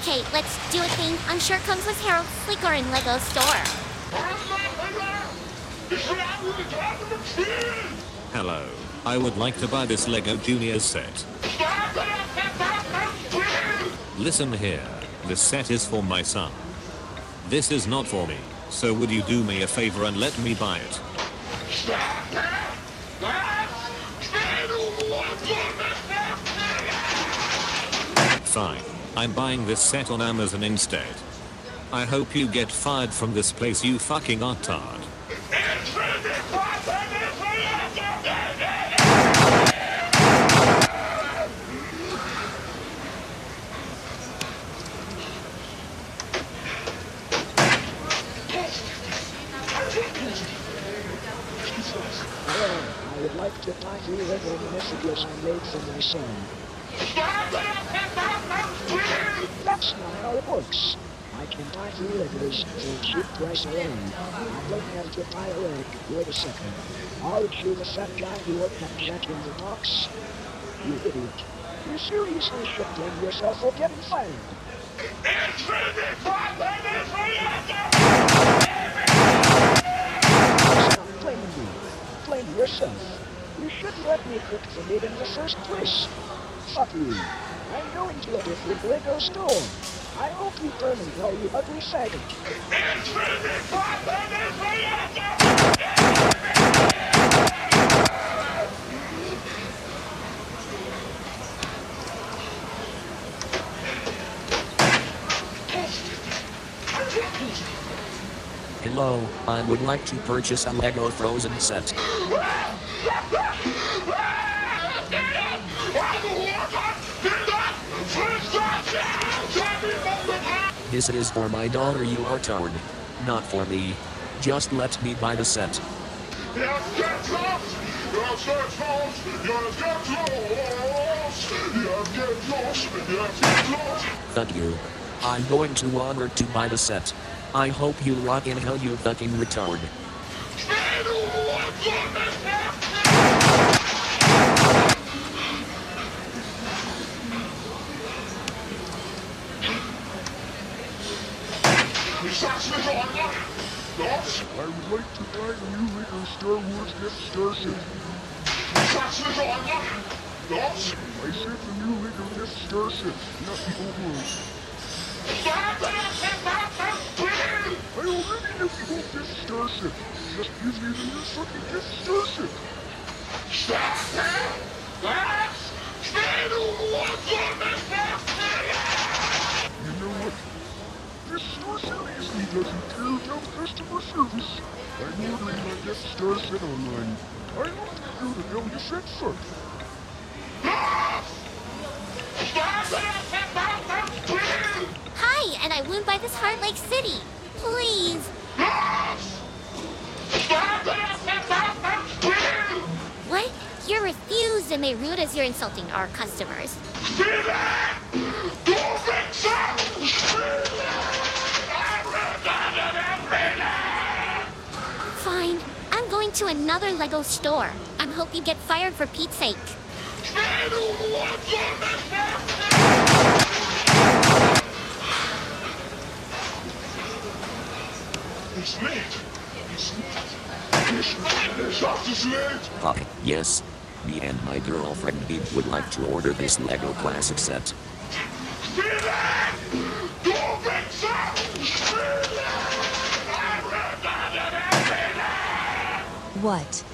Okay, let's do a thing on Shirt Comes with Harold Sleeker in Lego Store. Hello. I would like to buy this Lego Junior set. Listen here. This set is for my son. This is not for me. So would you do me a favor and let me buy it? Fine. I'm buying this set on Amazon instead. I hope you get fired from this place you fucking artard. I would like to buy three Lego messages I made for my son. That's not how it works. I can buy three Legos for a cheap price alone. I don't have to buy a leg. Wait a second. Aren't you the fat guy who opened Jack in the box? You idiot. You seriously should blame yourself for getting fired. Stop blaming me. Blame yourself. You shouldn't let me cook for meat in the first place. Fuck you. I'm going to a different Lego store. I hope you burn in hell, you ugly faggot. Hello, I would like to purchase a Lego Frozen set. This is for my daughter, you are tard. Not for me. Just let me buy the set. Thank you. I'm going to honor to buy the set. I hope you rot in hell, you fucking retard. I would like to buy a new Lego Star Wars Death Starship. I said the new Lego Death Starship, not the old one. I already have the old Death Starship. Just give me the new fucking Death Starship. You know what? This store seriously customer service. I'm ordering my Death Star set online. I don't think you're the hell you. Hi, and I won't buy this Heartlake City. Please. What? You're refused and may rude as you're insulting our customers. Fine. I'm going to another Lego store. I hope you get fired for Pete's sake. It's late. It's late. It's late. It's off late. Hi, yes. Me and my girlfriend Beeb would like to order this Lego Classic set. What?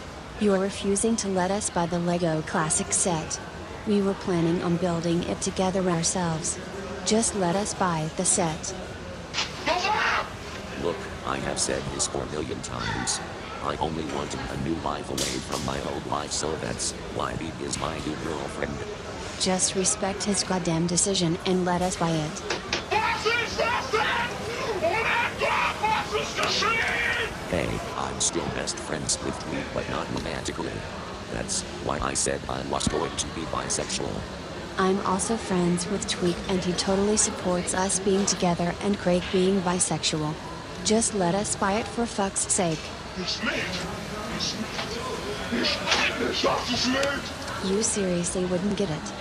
You are refusing to let us buy the Lego Classic set. We were planning on building it together ourselves. Just let us buy the set. Look, I have said this four million times. I only wanted a new life away from my old life, so that's why Beeb is my new girlfriend. Just respect his goddamn decision and let us buy it. Hey, I'm still best friends with Tweet, but not romantically. That's why I said I was going to be bisexual. I'm also friends with Tweak and he totally supports us being together and Craig being bisexual. Just let us buy it for fuck's sake. You seriously wouldn't get it.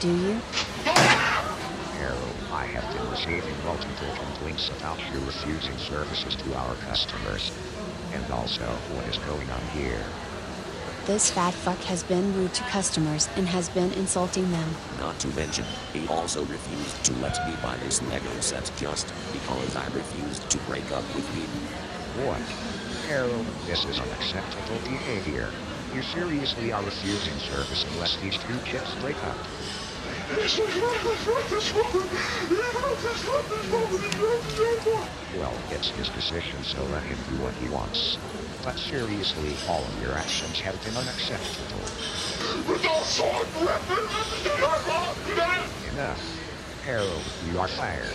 Do you? Harold, I have been receiving multiple complaints about you refusing services to our customers. And also, what is going on here? This fat fuck has been rude to customers and has been insulting them. Not to mention, he also refused to let me buy this Lego set just because I refused to break up with him. What? Harold, this is unacceptable behavior. You seriously are refusing service unless these two kids break up. Well, it's his decision, so let him do what he wants. But seriously, all of your actions have been unacceptable. Enough. Harold, you are fired.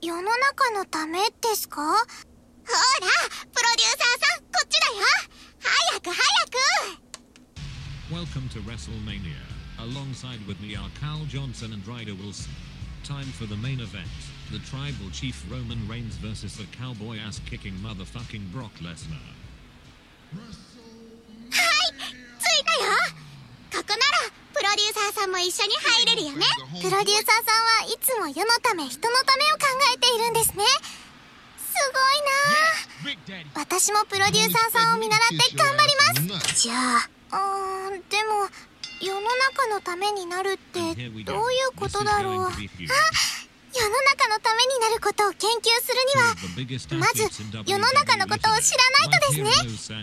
世の中のためですかほら、プロデューサーさん、こっちだよ早く早く Welcome to WrestleMania. Alongside with me are Carl Johnson and Ryder Wilson. Time for the main event. The tribal chief Roman Reigns versus the cowboy ass kicking motherfucking Brock Lesnar. はい、着いたよここなら、プロデューサーさんも一緒に入れるよねプロデューサーさんはいつも世のため人のためを考えているんですねすごいなあ私もプロデューサーさんを見習って頑張りますじゃあ、うーん、でも、世の中のためになるってどういうことだろう。あ、世の中のためになることを研究するには、まず世の中のことを知らないとですね。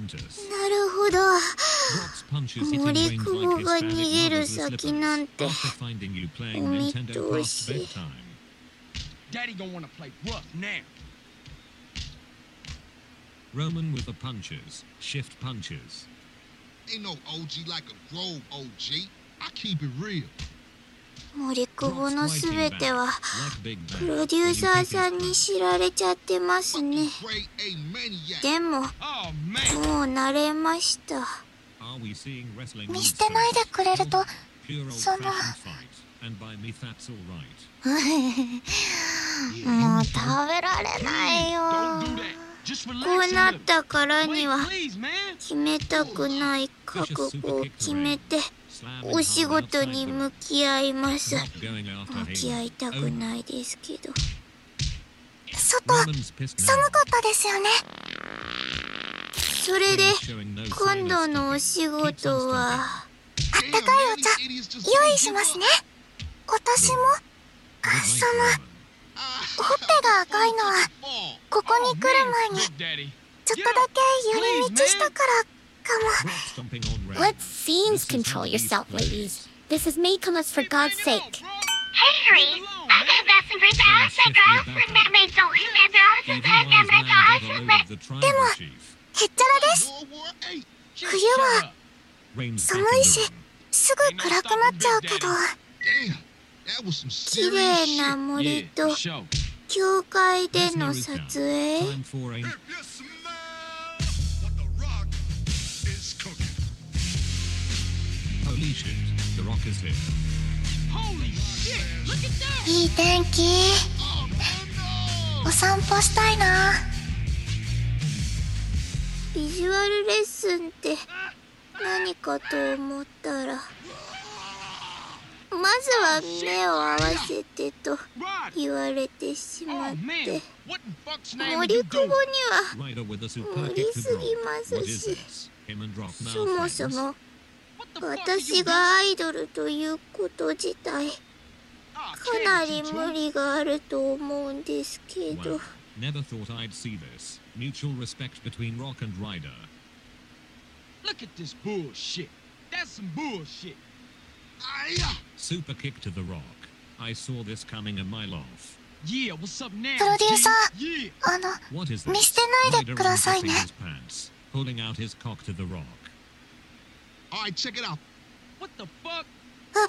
なるほど。森久保が逃げる先なんて。お見通し。Daddy gonna wanna play rough now. Roman with the punches. Shift punches. Ain't no OG like a grove OG. I keep it real. 森久保のすべてはプロデューサーさんに知られちゃってますね。でももう慣れました。見捨てないでくれるとその もう食べられないよ。こうなったからには決めたくない覚悟を決めてお仕事に向き合います。向き合いたくないですけど。外寒かったですよね。それで今度のお仕事は？あったかいお茶用意しますね。今年もあその、ほっぺが赤いのはここに来る前にちょっとだけ寄り道したからかも Let scenes control yourself, ladies This is me, come us for God's sake Henry, that's でも、へっちゃらです冬は寒いし、すぐ暗くなっちゃうけど綺麗な森と教会での撮影？いい天気？お散歩したいな。ビジュアルレッスンって何かと思ったら。まずは目を合わせてと言われてしまって森久保には無理すぎますしそもそも私がアイドルということ自体かなり無理があると思うんですけど。Never thought I'd see this. Mutual respect between Rock and Ryder. Look at this bullshit. That's some bullshit. Aye, Super kick to the Rock. I saw this coming a mile off. Yeah, what's up now? プロデューサ G? Yeah. あの What is 見 this? 捨てないで Ryder ください unzipping ね his pants, pulling out his cock to the Rock. All right, check it out. What the fuck?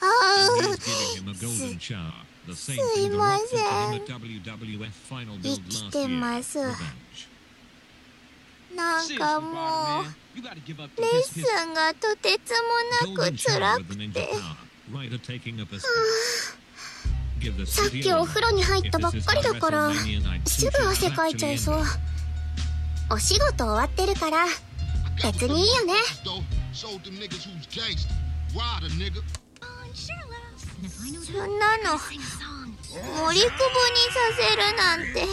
あ And ー he's giving him a golden shower. The same Sumimasen. thing the Rock did to him at WWF Final Build last year. Ikitemasu. Revenge. なんかもう、レッスンがとてつもなく辛くて。さっきお風呂に入ったばっかりだから、すぐ汗かいちゃいそう。お仕事終わってるから、別にいいよね。そんなの、森久保にさせるなんて。